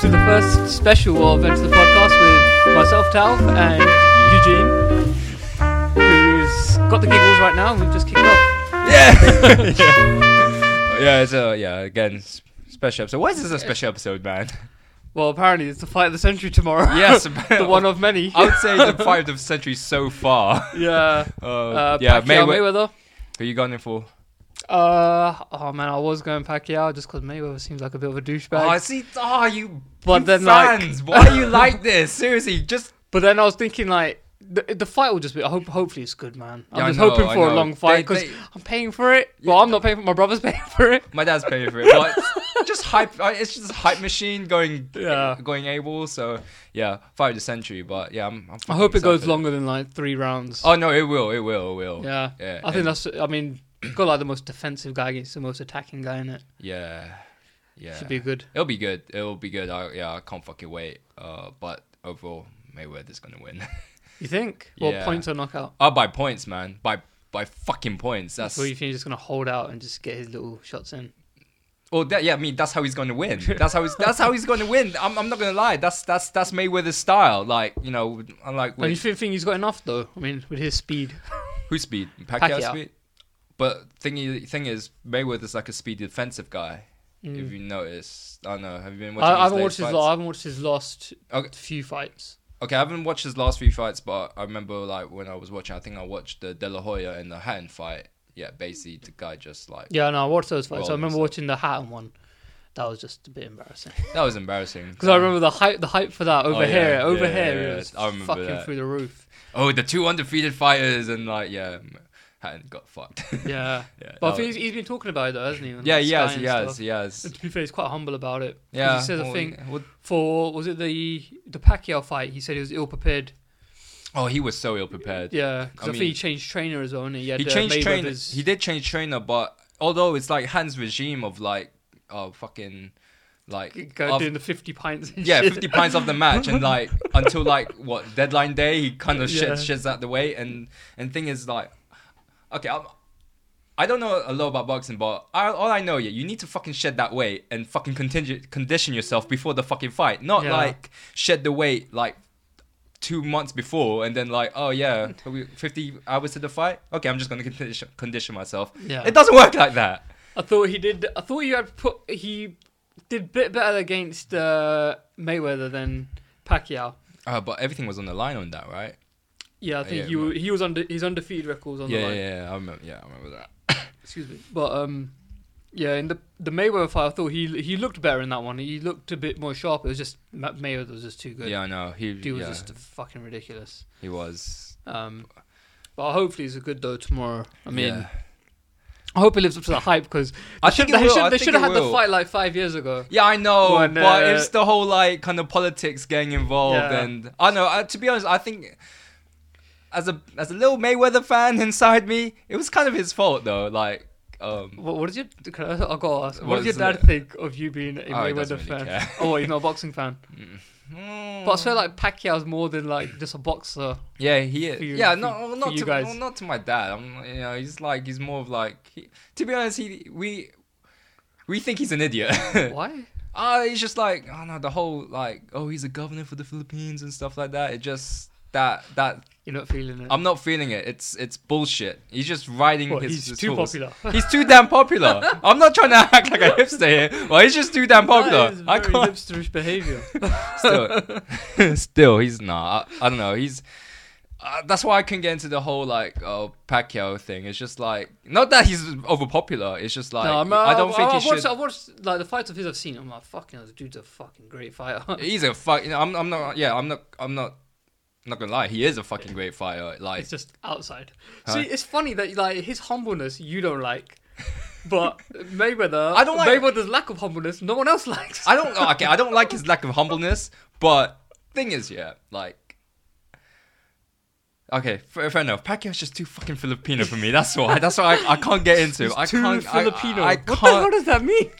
welcome to the first special of Enter the Podcast with myself, Tal, and Eugene, who's got the giggles right now, we've just kicked off. Yeah. yeah. Yeah, it's a yeah, again, special episode. Why is this a special episode, man? Well, apparently it's the fight of the century tomorrow. Yes, the one of many. I would say the fight of the century so far. yeah. Uh, Uh, yeah, Pacquiao, Mayweather. Mayweather. Who you going in for? Uh, oh man, I was going Pacquiao just because Mayweather seems like a bit of a douchebag. Oh, I see. Oh, you. But you then, like- why are you like this? Seriously, just But then I was thinking like the, the fight will just be. I hope hopefully it's good, man. I'm Yeah, just know, hoping for a long fight because I'm paying for it. Well, I'm not paying for. it, My brother's paying for it. my dad's paying for it. But just hype. uh, It's just a hype machine going. Yeah. Going able. So yeah, fight of the century. But yeah, I'm. I'm I hope it goes longer than like three rounds. Oh no, it will. It will. It will. yeah, Yeah. I think that's. I mean, got like the most defensive guy against the most attacking guy in it. Yeah. Yeah. Should be good. It'll be good. It'll be good. I, yeah, I can't fucking wait. Uh, but overall, Mayweather's gonna win. You think? Well, Yeah. points or knockout. oh, by points, man. By by fucking points. That's So you think he's just gonna hold out and just get his little shots in? well, that, yeah. I mean, that's how he's gonna win. That's how he's that's how he's gonna win. I'm, I'm not gonna lie. That's that's that's Mayweather's style. Like you know, unlike And you with, think, think he's got enough though? I mean, with his speed. who's speed, Pacquiao, Pacquiao. speed. But thing is, thing is, Mayweather's like a speedy defensive guy. If Mm. you notice, I don't know. Have you been watching? I, I haven't watched his. fights? la- I haven't watched his last Okay. few fights. Okay, I haven't watched his last few fights, but I remember like when I was watching, I think I watched the De La Hoya and the Hatton fight. Yeah, basically the guy just like Yeah, no, I watched those fights. So I remember so- watching the Hatton one. That was just a bit embarrassing. that was embarrassing. Because I remember the hype, the hype for that over Oh, yeah, here, over yeah, here, yeah, it was fucking that. through the roof. Oh, the two undefeated fighters and like yeah, Hatton got fucked. Yeah, yeah, but I think was- he's, he's been talking about it though, hasn't he? on, yeah, like, he Sky has, and he has, he has. To be fair, he's quite humble about it. Yeah, he the well, thing well- for was it the the Pacquiao fight? He said he was ill prepared. Oh, he was so ill prepared. Yeah, because I, I think he changed trainer as well. And he, had, he uh, changed trainer. Mayweather's- He did change trainer, but although it's like Hans' regime of like, oh fucking, like Go doing the fifty pints. And yeah, shit. 50 pints of the match, and like until like what deadline day, he kind of Yeah. sheds sheds out the weight, and and thing is like, okay, I'm, I don't know a lot about boxing, but I, all I know, yeah, you need to fucking shed that weight and fucking contingent, condition yourself before the fucking fight, not Yeah. like shed the weight like two months before and then like, oh yeah, we 50 hours to the fight, okay, I'm just gonna condition, condition myself. Yeah. It doesn't work like that. I thought he did. I thought you had put. He did a bit better against uh, Mayweather than Pacquiao. Uh, but everything was on the line on that, right? Yeah, I think Yeah, he he was under his undefeated records on Yeah, the yeah, line. yeah, I remember. Yeah, I remember that. Excuse me, but um, yeah, in the the Mayweather fight, I thought he he looked better in that one. He looked a bit more sharp. It was just Ma- Mayweather was just too good. Yeah, I know. He, was yeah, just fucking ridiculous. he was. Um, but hopefully he's a good though tomorrow. I mean, yeah. I hope it lives up to the hype because I they should they should, they should have had the fight like five years ago. Yeah, I know, When, but uh, it's the whole like kind of politics getting involved, Yeah. and I know. Uh, to be honest, I think as a as a little Mayweather fan inside me, it was kind of his fault though. Like, um, What, what did you? Can I, I'll go ask. What, What did your dad it? think of you being a Oh, Mayweather fan? really. Oh, he's not a boxing fan. But I feel like Pacquiao's more than like just a boxer. yeah, he is. You- yeah, for- no, for not to guys. well, not to my dad. I'm, you know, he's like he's more of like. He, to be honest, he we we think he's an idiot. Why? Ah, he's just like oh no, the whole like oh he's a governor for the Philippines and stuff like that. It just that that You're not feeling it. I'm not feeling it. It's it's bullshit. He's just riding What, his, he's his too horse. popular. He's too damn popular. I'm not trying to act like a hipster here. Well, he's just too damn popular. That is I very can't. hipsterish behavior. Still, still, he's not. I, I don't know. He's. Uh, that's why I can't get into the whole like oh Pacquiao thing. It's just like not that he's overpopular. It's just like no, I'm, I don't think I've he watched, should. I've watched like the fights of his I've seen. I'm like, fucking, this dude's a fucking great fighter. He's a fuck. You know, I'm. I'm not. Yeah, I'm not. I'm not. I'm not gonna lie. He is a fucking great fighter. Like it's just outside. Huh? See, it's funny that like his humbleness you don't like, but Mayweather, I don't like- Mayweather's lack of humbleness. No one else likes. I don't. Okay, I don't like his lack of humbleness. But thing is, yeah, like. Okay, fair, fair enough. Pacquiao's just too fucking Filipino for me. That's why. That's why I, I can't get into. He's I too can't. I- Filipino. I, I what the can't. hell does that mean?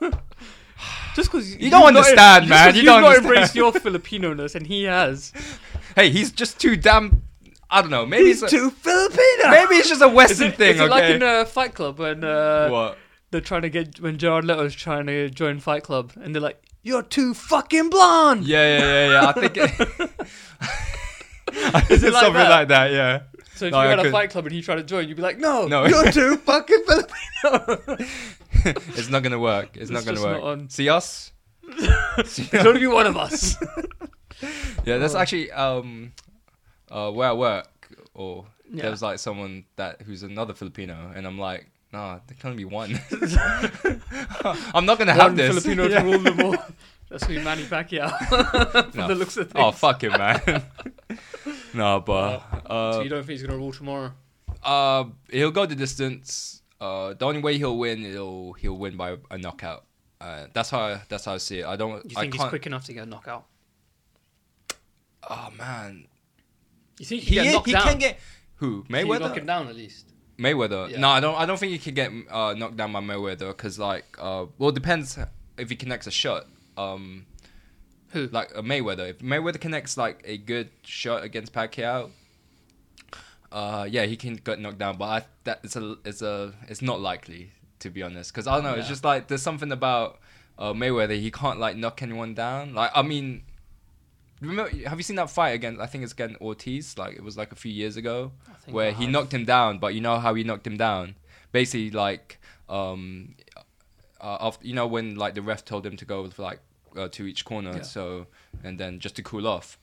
just because You don't understand, man. You You've don't not embraced your Filipino-ness, and he has. Hey, he's just too damn. I don't know. Maybe it's a, Filipino. maybe it's just a Western it, thing. is it okay. like in uh, Fight Club when uh, what? they're trying to get when Jared Leto's trying to join Fight Club, and they're like, "You're too fucking blonde." Yeah, yeah, yeah, yeah. I think it, I think Is it it's like something that? like that. Yeah. So if No, you I had a fight club and he tried to join, you'd be like, "No, No. you're too fucking Filipino." it's not gonna work. It's, not gonna work. not on. See us? There's only one of us. Yeah, that's Oh. actually um, uh, where I work, or Yeah. there was like someone that who's another Filipino, and I'm like, nah, there can only be one. I'm not gonna have one this. Filipino Yeah. to rule them all. That's me, Manny Pacquiao. From No. the looks of things. Oh fuck it, man. No, but so uh, you don't think he's gonna rule tomorrow? uh, he'll go the distance. Uh, the only way he'll win, he'll he'll win by a knockout. Uh, that's how I, that's how I see it. I don't. You I think he's can't. quick enough to get a knockout? Oh man, You think he, he can get he, knocked he down? can get who Can you knock Mayweather. him down at least. Mayweather. Yeah. No, I don't. I don't think he can get uh, knocked down by Mayweather because, like, uh, well, it depends if he connects a shot. Um, Who? like a Mayweather. If Mayweather connects like a good shot against Pacquiao, uh, yeah, he can get knocked down. But I, that it's a, it's a, it's not likely to be honest. Because I don't know. It's just like there's something about uh, Mayweather. He can't like knock anyone down. Like I mean. Remember, have you seen that fight against? I think it's against Ortiz. Like it was like a few years ago where he knocked him down, but you know how he knocked him down? Basically, like, um, uh, after, you know when like the ref told him to go for like uh, to each corner, Yeah. so and then just to cool off.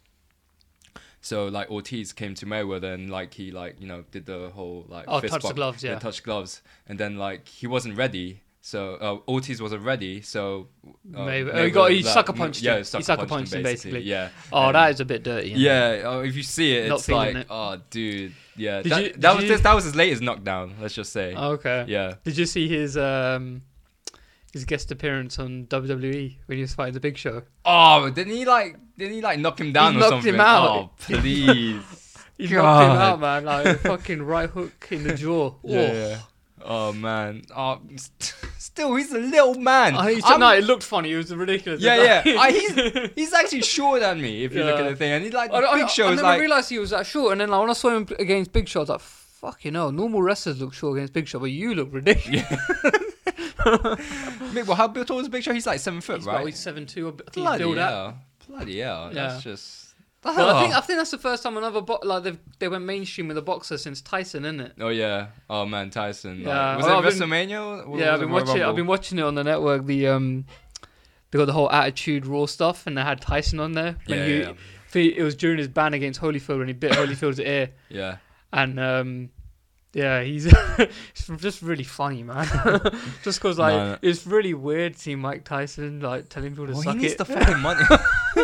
So like Ortiz came to Mayweather and like he like you know did the whole like Oh, fist touch the gloves, yeah. touch gloves, and then like he wasn't ready. So uh, Ortiz wasn't ready, so uh, Mayweather- oh, he got- he like, sucker punched Yeah, him. He sucker, punched, punched him, basically. Yeah, Oh, And- that is a bit dirty. it? yeah, oh, if you see it, Not it's like, it. oh, dude, yeah. Did that you- that was you- that was his latest knockdown. Let's just say, Okay. yeah. Did you see his um his guest appearance on WWE when he was fighting the Big Show? Oh, didn't he like? Didn't he like knock him down or knocked something? him out. Oh, please. He knocked him out, man. Like a fucking right hook in the jaw. yeah, Oh. yeah. Oh man. Oh, st- still, he's a little man. Oh, he's, no, it looked funny. It was ridiculous. yeah, yeah. I, he's he's actually shorter than me if you look at the thing, and he's like I, I, Big Show I is never like. realized he was that short, and then like when I saw him against Big Show, I was like, "Fucking hell!" Normal wrestlers look short against Big Show, but you look ridiculous. Big, well, how tall is Big Show? He's like seven foot, He's right? about he's seven two. I think he's Bloody built up. hell. Bloody hell. Yeah. That's just. Well, I think I think that's the first time another bo- like they they went mainstream with a boxer since Tyson, isn't it? Oh yeah. Oh man, Tyson. Yeah. was Well, it I've been- WrestleMania? or yeah, I've it been Royal watching. I've Rumble? been watching it on the network. The um, they got the whole Attitude Raw stuff, and they had Tyson on there. When Yeah, he, yeah, it was during his ban against Holyfield when he bit Holyfield's ear, Yeah. And um, yeah, he's it's just really funny, man. just because like No, no. it's really weird seeing Mike Tyson like telling people to Well, he suck needs it the fucking money.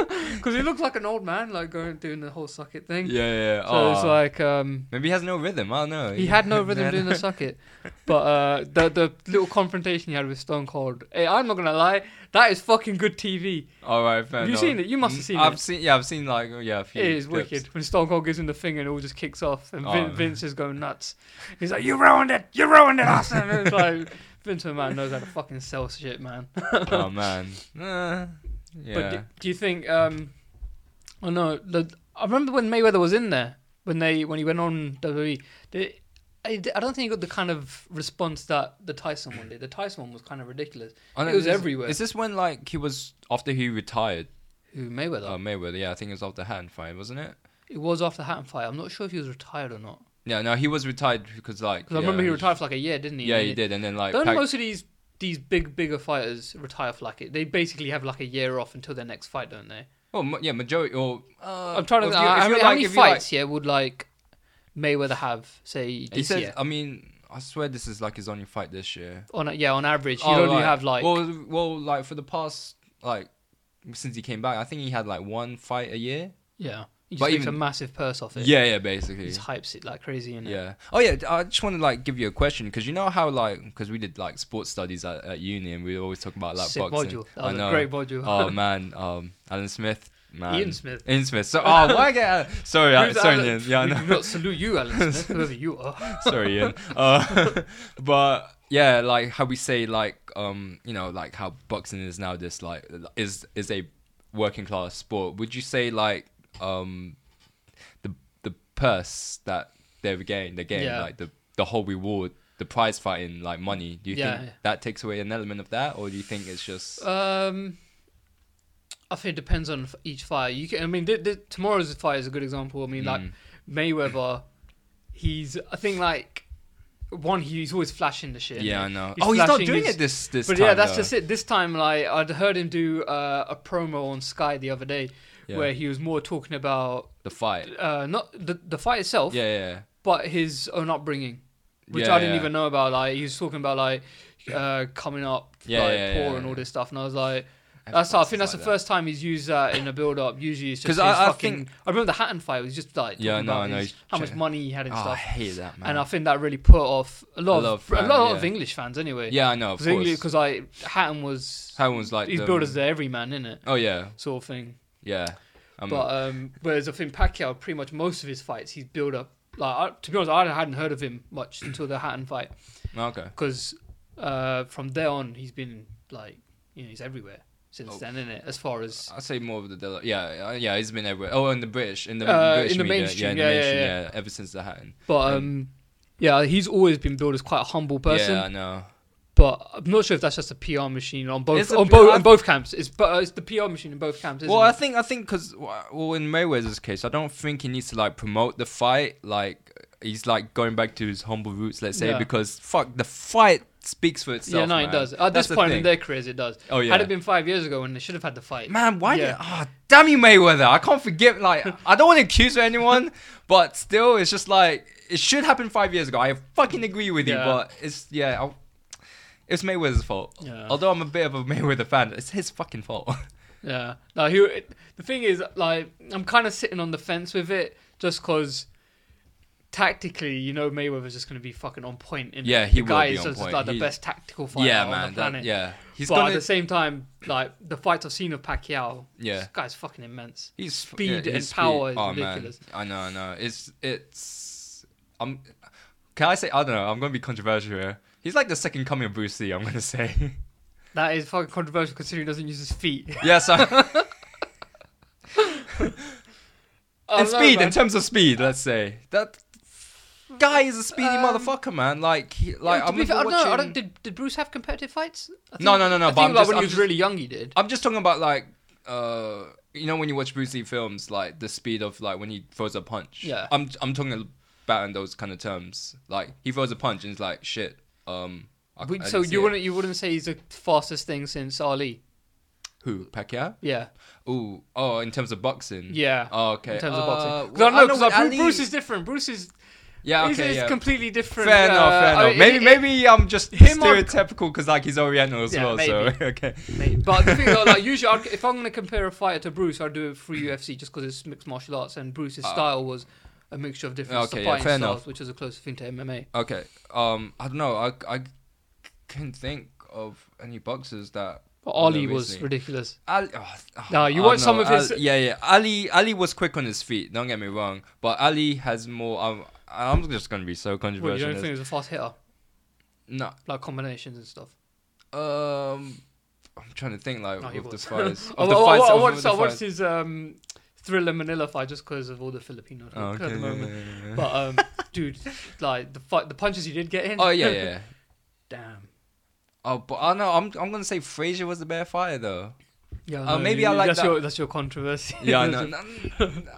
because he looks like an old man, like going doing the whole socket thing. yeah, yeah. So it's Oh. like um, maybe he has no rhythm. I don't know. He had no rhythm doing the socket. But uh, the the little confrontation he had with Stone Cold. Hey, I'm not gonna lie, that is fucking good TV. All right, fair Have you enough. seen it? You must have Mm, seen I've it. seen. Yeah, I've seen like oh, yeah. A few It is clips. wicked when Stone Cold gives him the finger and it all just kicks off, and Vin, Oh. Vince is going nuts. He's like, "You ruined it! You ruined it, Austin!" And it's like Vince McMahon knows how to fucking sell shit, man. oh man. Uh, yeah. But do, do you think? Um, oh no, the, I remember when Mayweather was in there when they when he went on WWE. They, I, I don't think he got the kind of response that the Tyson one did. The Tyson one was kind of ridiculous. Oh, it was is- everywhere. Is this when like he was after he retired? Who Mayweather? Uh, Mayweather. Yeah, I think it was after Hatton fight, wasn't it? it was after Hatton fight. I'm not sure if he was retired or not. Yeah, no, he was retired because like. Because I remember he retired for like a year, didn't he? Yeah, he did, and then like. Don't Pac- most of these these big bigger fighters retire for like it? They basically have like a year off until their next fight, don't they? Well, yeah, majority. Or uh, I'm trying to. think. how, many, how many fights? yeah, would like Mayweather have? Say He this says, year. I mean, I swear this is like his only fight this year. On a, yeah, on average, you Oh, only right. have like well, well, like for the past like since he came back, I think he had like one fight a year. yeah. He just but makes even- a massive purse off it. Yeah, yeah, basically. he just hypes it like crazy. And Yeah. Oh yeah. I just want to like give you a question because you know how like because we did like sports studies at, at uni and we always talk about like Sick boxing. module. That I was know. a great module. oh man, um, Alan Smith, man, Ian Smith. Ian Smith. So oh, why get sorry, uh, Who's sorry, Alan? Ian. Yeah, I know. not salute you, Alan Smith, whoever you are. sorry, Ian. Uh, but yeah, like how we say like um, you know, like how boxing is now this like is is a working class sport. Would you say like um, the the purse that they're gained, they gain Yeah. like the the whole reward, the prize fighting, like money. Do you Yeah, think that takes away an element of that, or do you think it's just Um, I think it depends on each fight. You can, I mean, th- th- tomorrow's fight is a good example. I mean, like Mm. Mayweather, he's I think like one he's always flashing the shit. yeah, I know. He's oh, he's not doing his- it this this But time. yeah, that's though. just it. This time, like I'd heard him do uh, a promo on Sky the other day Yeah. where he was more talking about the fight. uh, not the the fight itself, Yeah, yeah. but his own upbringing, which Yeah, I didn't yeah. even know about. Like he was talking about like uh, coming up Yeah, like yeah, poor yeah, and all this stuff, and I was like. That's I think that's the Like first time he's used that in a build up. Usually it's just I- I fucking. think- I remember the Hatton fight was just like Yeah, no, about I know, his- how much money he had and Oh, I stuff, hate that man. and I think that really put off a lot, A of, of a lot of. English fans anyway. yeah, I know. Of course. because like Hatton was Hatton was like he's the- billed as the everyman in it Oh yeah, sort of thing. Yeah. Um, but um, whereas I think Pacquiao, pretty much most of his fights, he's built up. Like I, to be honest, I hadn't heard of him much until the Hatton fight okay. because uh, from there on he's been like you know he's everywhere since Oh. then, in it as far as I'd say more of the yeah, uh, yeah. He's been everywhere. Oh, in the British, in the Uh, British in the media. mainstream, yeah, in the yeah, yeah, mainstream, yeah. yeah, Ever since the Hatton. but um, yeah, he's always been billed as quite a humble person. Yeah, I know. But I'm not sure if that's just a PR machine on both on both on both camps. It's but uh, it's the PR machine in both camps. Isn't Well, I think I think because well, in Mayweather's case, I don't think he needs to like promote the fight. Like he's like going back to his humble roots, let's say, Yeah. because fuck, the fight speaks for itself. yeah, no, man. it does. At That's this the point in their careers, it does. Oh yeah. Had it been five years ago when they should have had the fight, Man, why? Yeah. did Ah, damn you, Mayweather! I can't forgive. Like, I don't want to accuse anyone, but still, it's just like it should happen five years ago. I fucking agree with you, but it's yeah, I, it's Mayweather's fault. Yeah. Although I'm a bit of a Mayweather fan, it's his fucking fault. Yeah. No, he. The thing is, like, I'm kind of sitting on the fence with it, just because tactically, you know, Mayweather's just going to be fucking on point. In Yeah, he the guy is just point. like the He- best tactical fighter yeah, on man. the That, planet. yeah, he's but gonna. at the same time, like the fights I've seen of Pacquiao, yeah, this guy's fucking immense. he's speed yeah, and his power is oh, ridiculous. Man. I know, I know. It's it's. I'm. Can I say I don't know? I'm gonna be controversial here. He's like the second coming of Bruce Lee. I'm gonna say. That is fucking controversial considering he doesn't use his feet. yes, I, in speed, man. in terms of speed, let's say that guy is a speedy Um, motherfucker, man. Like, he, like Yeah, I to be fair, I don't know. I don't, did, did Bruce have competitive fights? I No, no, no, no, I but think I'm like just- when I'm he was just- really young, he did. I'm just talking about like, uh, you know, when you watch Bruce Lee films, like the speed of like when he throws a punch. Yeah. I'm I'm talking about in those kind of terms. Like he throws a punch and it's like shit. Um. I, I so you it. wouldn't you wouldn't say he's the fastest thing since Ali? who Pacquiao? Yeah, Ooh, oh, in terms of boxing. yeah. Oh, okay. In terms of boxing, boxing, 'Cause well, I know know because with like, Ali- Bruce is different. Bruce is Yeah, he's, okay, he's yeah. completely different. Fair enough, uh, fair I enough. mean, maybe it- maybe I'm just him or- stereotypical because like he's Oriental as Yeah, well. So okay. Mate, But the thing though, like usually, I'd, if I'm going to compare a fighter to Bruce, I'd do it for UFC just because it's mixed martial arts, and Bruce's Ah. style was a mixture of different Okay, yeah, fair styles, enough. which is a closer thing to MMA. Okay. Um, I don't know. I I can think of any boxers that. But Ali was ridiculous. Ali, oh, No, you watch some of his- Ali- yeah, yeah. Ali Ali was quick on his feet. Don't get me wrong, but Ali has more. Um, I'm just gonna be so Well, you controversial. don't think he was a fast hitter, no. like combinations and stuff. Um, I'm trying to think like No, of the fights. I, Of the fights. I watched, the I watched fights. his um, Thriller Manila fight just because of all the Filipino talk Oh, at the moment. yeah, yeah, yeah. But um, dude, like the fight, the punches he did get in. oh yeah, yeah. Damn. Oh, but I know. I'm I'm gonna say Frazier was the better fighter though. Yeah, Uh, no, maybe you- I like that's that- Your, that's your controversy. Yeah, I know. No, no, no.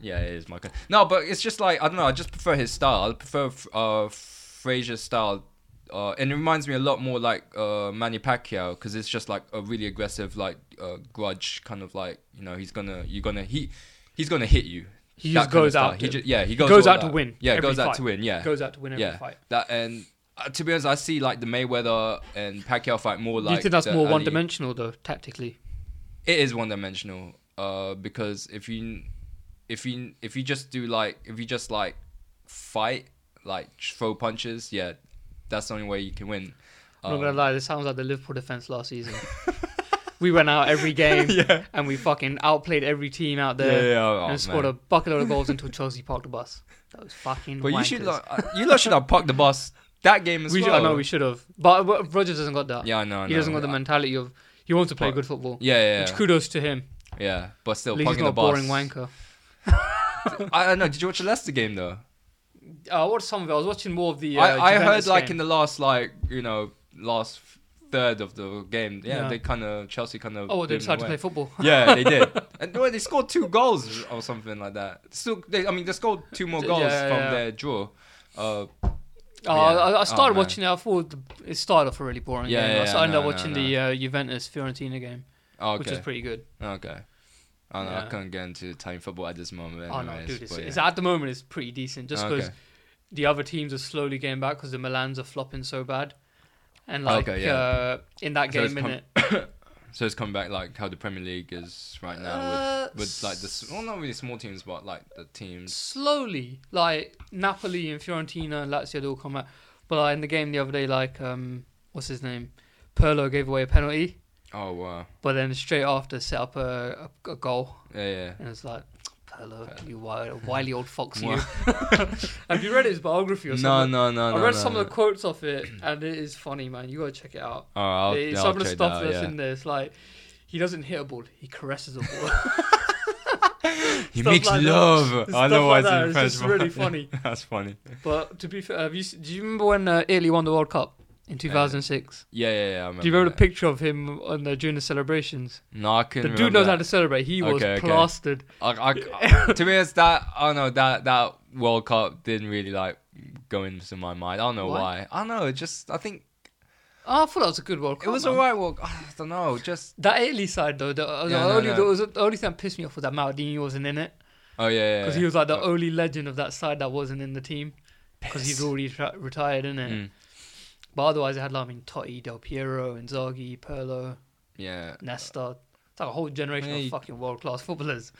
yeah, it is my con- No, but it's just like I don't know. I just prefer his style. I prefer uh Frazier's style. Uh, and it reminds me a lot more like uh, Manny Pacquiao because it's just like a really aggressive, like uh, grudge kind of like you know he's gonna you're gonna he he's gonna hit you. He That just goes out. He to, ju- yeah, he goes, goes out to win Yeah, goes out to win. Yeah, goes out to win every yeah. fight. That and uh, to be honest, I see like the Mayweather and Pacquiao fight more Do like. you think that's more Ali- one dimensional though, tactically? it is one dimensional uh because if you if you if you just do like if you just like fight like throw punches yeah that's the only way you can win I'm not Um, gonna lie, this sounds like the Liverpool defense last season. we went out every game yeah and we fucking outplayed every team out there yeah oh, and scored a man. bucket load of goals until Chelsea parked the bus. That was fucking. but you should wankers. like, uh, you lot should have parked the bus that game as We should, I know we should have, but, but Rodgers doesn't got that. yeah I know he doesn't know. got the mentality of he wants to play But- good football. yeah yeah Which kudos to him. yeah but still At least he's parking not the a bus boring wanker. I don't know did you watch the Leicester game though I watched some of it. I was watching more of the. Uh, I, I heard like game. in the last like you know last third of the game, yeah, Yeah. they kind of Chelsea kind of. Oh, they decided to play football. Yeah, they did, and well, they scored two goals or something like that. Still, they, I mean, they scored two more goals yeah, from yeah. their draw. Uh, Oh, Yeah. I, I started Oh, watching it. I thought it started off a really boring Yeah, game. yeah, I ended no, up watching no. the uh, Juventus Fiorentina game, oh, which was pretty good. okay. I don't know. I can't get into Italian football at this moment. oh no, anyways, dude, it's, but it's at the moment it's pretty decent. Just because Okay. the other teams are slowly getting back because the Milans are flopping so bad, and like Okay, yeah. uh, in that So game, com- in So it's come back like how the Premier League is right now Uh, with, with like the well not really small teams but like the teams. slowly, like Napoli and Fiorentina and Lazio they all come out. But like, in the game the other day, like um, what's his name, Pirlo gave away a penalty, Oh wow, but then straight after set up a, a, a goal, yeah yeah. and it's like. Pirlo, you wi- wily old fox, you. Have you read his biography or something? No no no I read no, some no. of the quotes off it, and it is funny, man. You gotta check it out. Oh, I'll, It- yeah, some I'll of the stuff that out, that's yeah. in there, it's like he doesn't hit a ball, he caresses a ball. He makes like love. Know why like it's that. It's just really funny. That's funny. but to be fair, have you do you remember when uh, Italy won the World Cup in 2006? Yeah yeah yeah. I remember do you remember that. the picture of him on the, during the celebrations? No, I The couldn't. The dude knows how to celebrate. He was Okay, okay. plastered. that. I, I, to me, honest, that I don't know that that World Cup didn't really like go into my mind. I don't know Why? why. I don't know. It just I think Oh, I thought that was a good World Cup. it was man. alright. World. I don't know. Just That Italy side though, the, the Yeah, no, only no. The, was, the only thing that pissed me off was that Maldini wasn't in it oh yeah yeah. because yeah. he was like the Oh. only legend of that side that wasn't in the team because he's already tra- retired, in it. Mm, But otherwise, it had like I mean Totti, Del Piero, Inzaghi, Pirlo, yeah. Nesta. It's like a whole generation Yeah, of fucking world class footballers.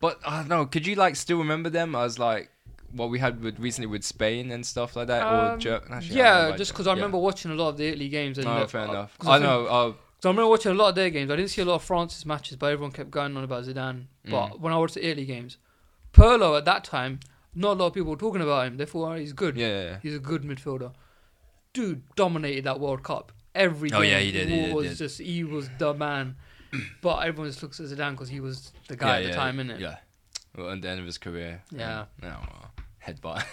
But I don't know. Could you like still remember them as like what we had with recently with Spain and stuff like that? or Um, Ger- actually, I yeah, just because I yeah. remember watching a lot of the Italy games. And No, uh, fair uh, enough. I think- know. Uh, So I remember watching a lot of their games. I didn't see a lot of France's matches, but everyone kept going on about Zidane. But Mm. when I watched the Italy games, Pirlo at that time, not a lot of people were talking about him. Therefore, oh, he's good. yeah, yeah, yeah. He's a good midfielder. Dude dominated that World Cup. Every game Oh, yeah, he did, he did, was did. just he was the man. but everyone just looks at Zidane because he was the guy at yeah, the time, innit? Yeah. Well, at the end of his career. Yeah. No, well, headbutt.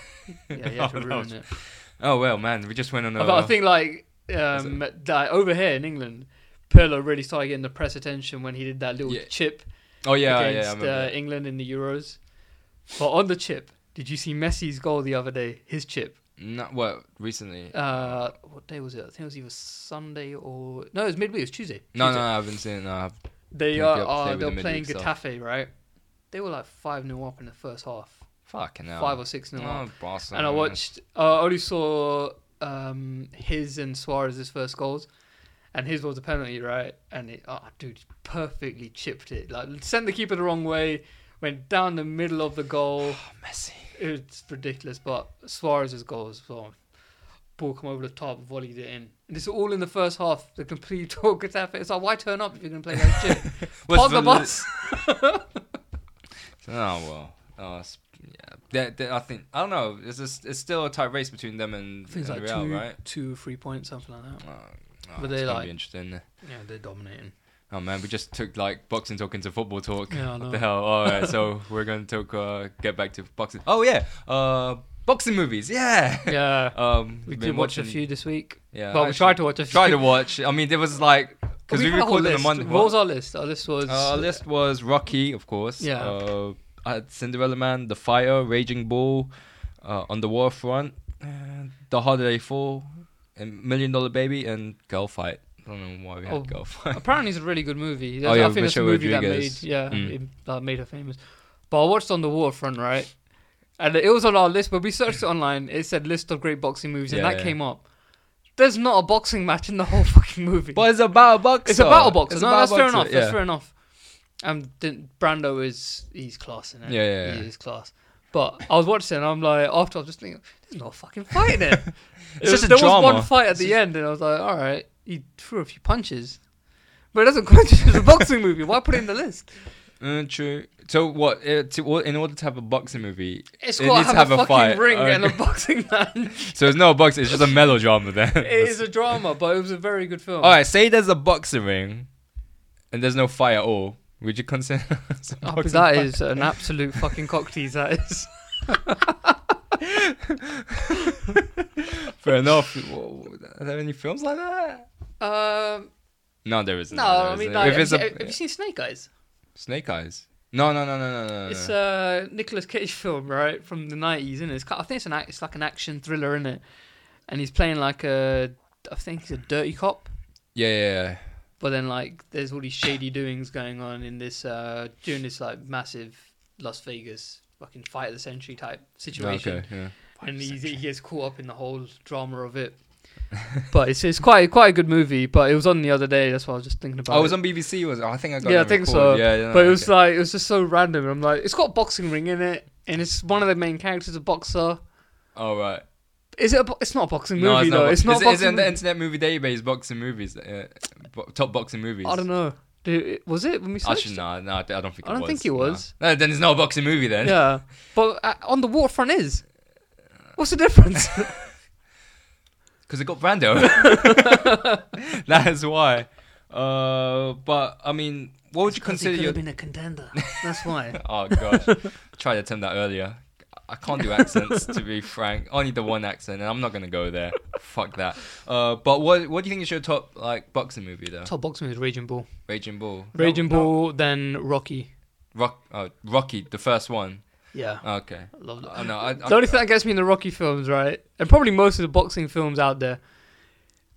Yeah, he had to ruin it. Oh well, man, we just went on a. But I think like um, that over here in England, Pirlo really started getting the press attention when he did that little Yeah. chip oh yeah, yeah, against remember uh. England in the Euros. But on the chip, did you see Messi's goal the other day? His chip. Not what recently. Uh, what day was it? I think it was either Sunday or no, it was midweek. It was Tuesday. no, no, I haven't seen it. No, I've, They are, up uh, date with they the playing Getafe, right? They were like five 0 up in the first half, fucking hell. five or six 0 up. Oh, Barcelona. And I watched. Uh, I only saw um, his and Suarez's first goals, and his was a penalty, right? And it, oh, dude, perfectly chipped it. Like sent the keeper the wrong way, went down the middle of the goal. Oh, Messi. It's ridiculous. But Suarez's goals, so ball come over the top, volleyed it in. And this is all in the first half. The complete talk Getafe. It's like why turn up if you're gonna play that shit? Park the bus. Oh well. Oh, yeah. They, they, I think I don't know. It's just, it's still a tight race between them and, I think it's and like Real, two, right? two, three points, something like that. Oh, oh, But they like- be interesting. Yeah, they're dominating. Oh man, we just took like boxing talk into football talk. Yeah, I what the hell? All right, so we're gonna talk. Uh, get back to boxing. Oh yeah, uh, boxing movies. Yeah. Yeah. Um, We did watch a few this week. Yeah. well, we tried to watch a few. tried to watch. I mean, there was like because we, a recorded on. Monday. What was our list? Our list was. Uh, our list was Rocky, of course. Yeah. Uh, I had Cinderella Man, The Fighter, Raging Bull, uh, On the Waterfront, uh, The Holiday Fall, and Million Dollar Baby, and Girl Fight. I don't know why we had Oh, Girl Fight. Apparently, it's a really good movie. Oh, yeah, I think it's a movie that made yeah Mm. it, that made her famous. But I watched on the waterfront, right? And it was on our list, but we searched it online. It said list of great boxing movies, and that yeah. came up. There's not a boxing match in the whole fucking movie. But it's about a boxer. it's a battle boxer. It's No, about a that's fair boxer, enough. That's fair enough. Um, then Brando is he's class in it. Yeah, yeah, he yeah. is class. But I was watching, and I'm like, after I was just thinking, there's no fucking fight in it. It's just a there was one fight at the end, and I was like, all right, he threw a few punches, but it doesn't count as a boxing movie. Why put it in the list? Uh, true. So what? Uh, to, in order to have a boxing movie, It's It got needs to have, have a a fucking fight. ring and a boxing match. so it's not a boxing. It's just a melodrama then. it is a drama, but it was a very good film. All right. Say there's a boxing ring, and there's no fight at all. Would you consider? Oh, that fight? is an absolute fucking cock tease. That is. Fair enough. Are there any films like that? Um, No, there isn't. no, I mean, like, if have, it's you, have you seen Snake Eyes? Snake Eyes. No, no, no, no, no, no. It's a Nicolas Cage film, right, from the nineties, isn't it? It's, I think it's an it's like an action thriller, isn't it? And he's playing like a, I think he's a dirty cop, yeah, yeah, yeah. but then like there's all these shady doings going on in this uh during this like massive Las Vegas fucking fight of the century type situation, Okay, yeah. and he he gets caught up in the whole drama of it. but it's it's quite quite a good movie. But it was on the other day. That's what I was just thinking about. Oh, it was on BBC. Was it? I think I got. Yeah, I think recorded. so. Yeah, yeah. But it was okay. like it was just so random. I'm like, it's got a boxing ring in it, and it's one of the main characters a boxer. Oh right. Is it? A bo- it's not a boxing No, movie it's though. It's not. Is, a it- is boxing it on the. Internet Movie Database boxing movies? Uh, bo- top boxing movies. I don't know. It- was it when we I searched? should it? know. No, I don't think. I it don't was. think it No. was. No, then it's not a boxing movie then. Yeah, but uh, on the waterfront is. What's the difference? Because it got Brando. that is why. Uh, but I mean, what would you consider could your? have been a contender. That's why. Oh gosh, tried to attempt that earlier. I can't do accents to be frank. Only the one accent, and I'm not gonna go there. Fuck that. Uh, but what what do you think is your top like boxing movie though? Top boxing movie is Raging Bull. Raging Bull. Raging No, no. Bull, then Rocky. Rock. Oh, Rocky, the first one. Yeah, Okay. I love that. Oh, no, I, The only thing that gets me in the Rocky films, right, and probably most of the boxing films out there,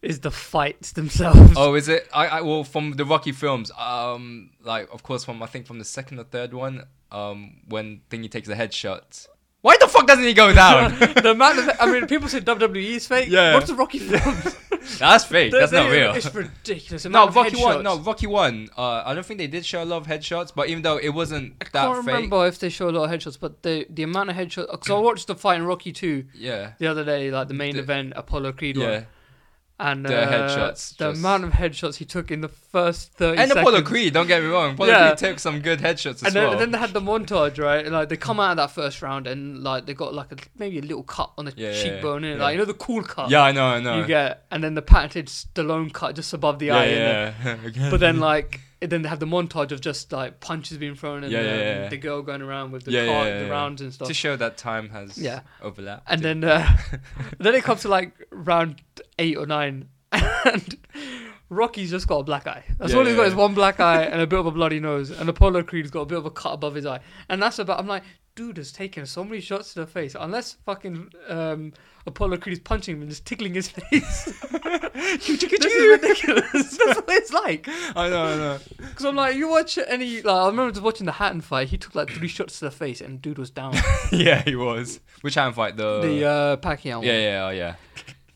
is the fights themselves. Oh, is it? I, I well from the Rocky films. Um, like of course from I think from the second or third one. Um, when Thingy takes a headshot. Why the fuck doesn't he go down? the amount of, I mean, people say WWE is fake. Yeah. What's the Rocky films? That's fake. That's not real. It's ridiculous. No, Rocky one. No, Rocky one. Uh, I don't think they did show a lot of headshots, but even though it wasn't I that can't fake, remember if they show a lot of headshots, but the the amount of headshots. Because I watched the fight in Rocky two yeah, the other day, like the main The- event, Apollo Creed yeah. one, and The uh, headshots The just- amount of headshots he took in the first thirty And seconds. Apollo Creed. Don't get me wrong. Apollo Yeah. Creed took some good headshots as And then, well. then they had the montage, right? Like they come out of that first round, and like they got like a maybe a little cut on the Yeah, yeah, cheekbone, yeah. innit? like you know the cool cut yeah, I know, I know. you get, and then the patented Stallone cut just above the yeah, eye. yeah, yeah. But then like then they have the montage of just like punches being thrown and Yeah, yeah, um, yeah. the girl going around with the car, the rounds and stuff. to show that time has Yeah. overlapped. and then uh, then it comes to like round eight or nine, and Rocky's just got a black eye. That's all he's got is one black eye and a bit of a bloody nose. And Apollo Creed's got a bit of a cut above his eye, and that's about. I'm like, dude has taken so many shots to the face. Unless fucking um, Apollo is punching him and just tickling his face. this is ridiculous. that's what it's like. I know, I know. Because I'm like, you watch any. Like, I remember just watching the Hatton fight. He took like three shots to the face, and dude was down. yeah, he was. Which Hatton fight? The. the uh, Pacquiao. one. yeah, yeah, oh, yeah.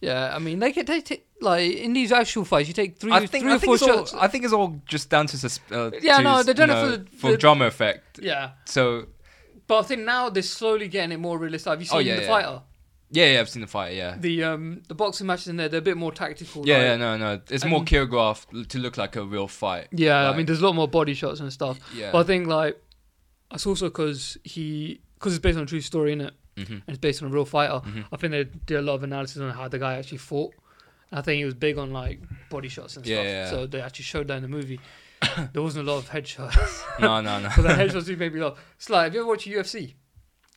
Yeah, I mean, they can they take like in these actual fights, you take three, I think three I or think four it's all, shots. I think it's all just down to uh, Yeah, to, no, they're doing it for the- for the- drama effect. yeah, So but I think now they're slowly getting it more realistic. Have you seen Oh, yeah, the yeah. fighter? yeah, yeah, I've seen the fight. Yeah. The um the boxing matches in there, they're a bit more tactical. Yeah, like- yeah, no, no. It's more choreographed to look like a real fight. yeah. I Like- mean, there's a lot more body shots and stuff. Yeah. But I think like it's also because he because it's based on a true story, in it, hmm and it's based on a real fighter. hmm I think they did a lot of analysis on how the guy actually fought. I think he was big on like body shots and Yeah, stuff. yeah, yeah. So they actually showed that in the movie. there wasn't a lot of headshots. No, no, no. but the headshots do make me laugh. It's like, have you ever watched UFC?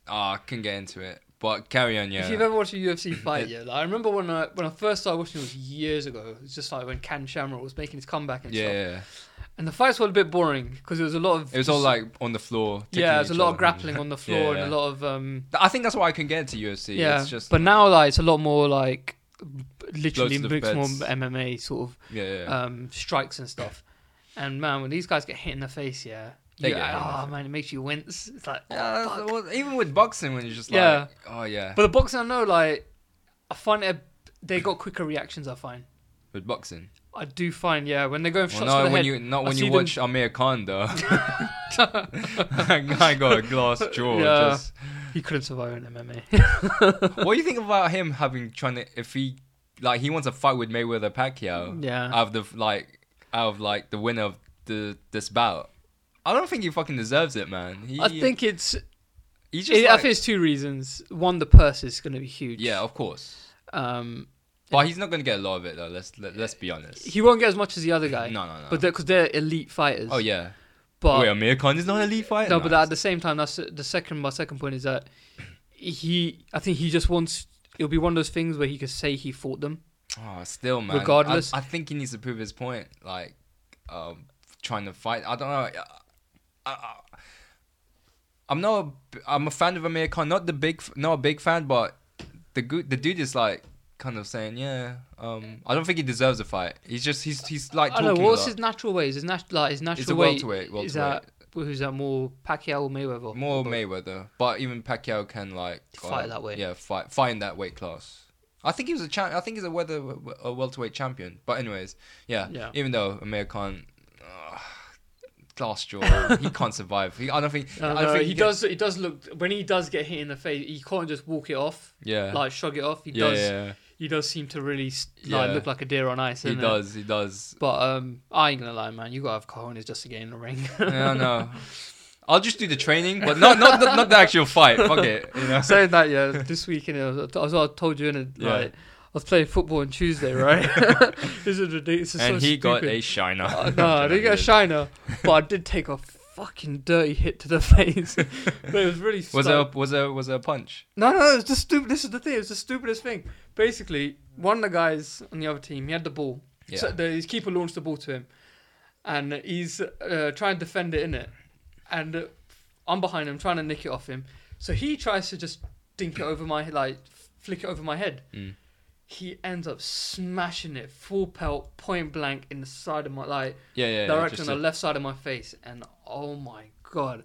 Oh, I couldn't get into it. But carry on, yeah. If you've ever watched a UFC fight, yeah, like, I remember when I when I first started watching it was years ago. It was just like when Ken Shamrock was making his comeback and yeah, stuff. yeah, yeah. And the fights were a bit boring because there was a lot of It was all like on the floor. yeah, there's a lot of grappling on the floor Yeah, and a lot of um I think that's why I can get into UFC. yeah. It's just but now like it's a lot more like literally to the mixed more. MMA sort of yeah, yeah. um strikes and stuff. And man, when these guys get hit in the face, yeah, They you- get hit in the oh man, it makes you wince. It's like oh, Yeah, well, even with boxing, when you're just like, Yeah. oh yeah, But the boxing, I know, like I find it, they got quicker reactions. I find. with boxing. I do find, yeah, when they're going for Well, shots to the when head. you not I when you them- watch Amir Khan though. I got a glass jaw. Yeah. Just. He couldn't survive in MMA. What do you think about him having trying to if he like he wants a fight with Mayweather Pacquiao yeah. out of the like out of like the winner of the this bout? I don't think he fucking deserves it, man. He, I think it's. he's just It, I think it's two reasons. One, the purse is going to be huge. yeah, of course. Um, But he's not gonna get a lot of it though. Let's let, let's be honest. he won't get as much as the other guy. no, no, no. But because they're, elite fighters. oh yeah. But Wait, Amir Khan is not an elite fighter. no, but at the same time, that's the second. My second point is that he. I think he just wants. It'll be one of those things where he could say he fought them. Oh, still, man. Regardless. I, I think he needs to prove his point. Like, um, trying to fight. I don't know. I, I, I'm not. A, I'm a fan of Amir Khan. Not the big. Not a big fan, but the good. The dude is like kind of saying, yeah. Um, I don't think he deserves a fight. He's just. He's. He's like I talking. know what's his natural ways. His natural like his natural weight. welterweight. Is that who's that more Pacquiao or Mayweather? More Or- Mayweather, but even Pacquiao can like Fight uh, that way. Yeah, fight fight in that weight class. I think he was a champ. I think he's a weather a welterweight champion. But anyways, yeah. Yeah. Even though Amir Khan, glass jaw, he can't survive. He, I don't think. No, I don't no, think he can- does. He does look when he does get hit in the face. He can't just walk it off, Yeah. like shrug it off. He yeah, does. yeah, He does seem to really s- Yeah. look like a deer on ice. He does. He does. But um, I ain't gonna lie, man. You gotta have cojones just to get in the ring. yeah, no. I'll just do the training, but not not the, not the actual fight. Fuck it. You know. Saying that, yeah, this weekend, I was, as I told you in it, Yeah. like, I was playing football on Tuesday, right? this is ridiculous. This is and so he got a shiner. Uh, no, I didn't get a shiner, but I did take a fucking dirty hit to the face. but it was really. Was there a, was there was there a punch? No, no, it's just stupid. This is the thing. It's the stupidest thing. Basically, one of the guys on the other team, he had the ball. Yeah. So the, his keeper launched the ball to him, and he's uh, trying to defend it in it, and uh, I'm behind him trying to nick it off him. So he tries to just dink it over my like flick it over my head. Mm. He ends up smashing it full pelt, point blank in the side of my like Yeah, yeah. yeah directly on the left side of my face, and oh my god,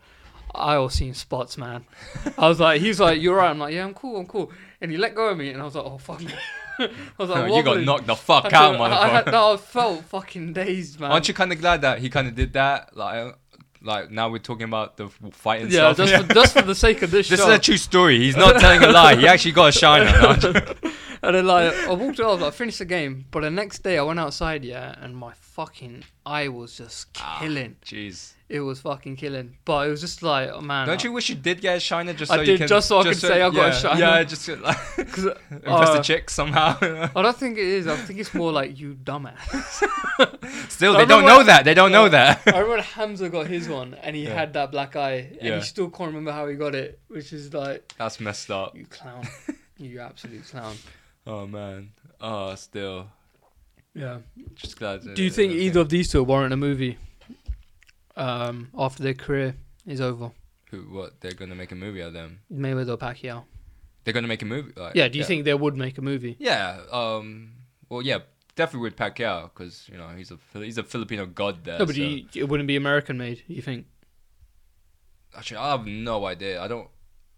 I was seeing spots, man. I was like, he's like, you're right. I'm like, yeah, I'm cool, I'm cool. And he let go of me, and I was like, oh fuck. I was like, you got knocked the fuck had out, motherfucker. I, had, no, I felt fucking dazed, man. Aren't you kind of glad that he kind of did that? Like, like now we're talking about the fighting yeah, stuff. just, For, just for the sake of this, this is a true story. He's not telling a lie. He actually got a shiner. And then like I walked off, like finished the game, but the next day I went outside, yeah, and my fucking eye was just Ah. killing. Jeez. It was fucking killing. But it was just like, oh man. Don't you wish you did get a shiner just I so you can just so I could say I got a yeah, shiner. Yeah, just like, impress uh, the chick somehow. I don't think it is. I think it's more like you dumbass. Still, they don't know that. They don't know that. I remember Hamza got his one, and he Yeah. had that black eye, and Yeah. he still can't remember how he got it, which is like, That's messed up. you clown, you absolute clown. Oh man. Oh, still. Yeah. Just glad. Do you think either of these two warrant a movie? Um, after their career is over, Who? What? They're gonna make a movie of them. Mayweather or Pacquiao. They're gonna make a movie. Like, Yeah. Do you think they would make a movie? Yeah. Um. Well, yeah. Definitely with Pacquiao, because you know he's a he's a Filipino god there. no, but so- you, it wouldn't be American made. You think? Actually, I have no idea. I don't.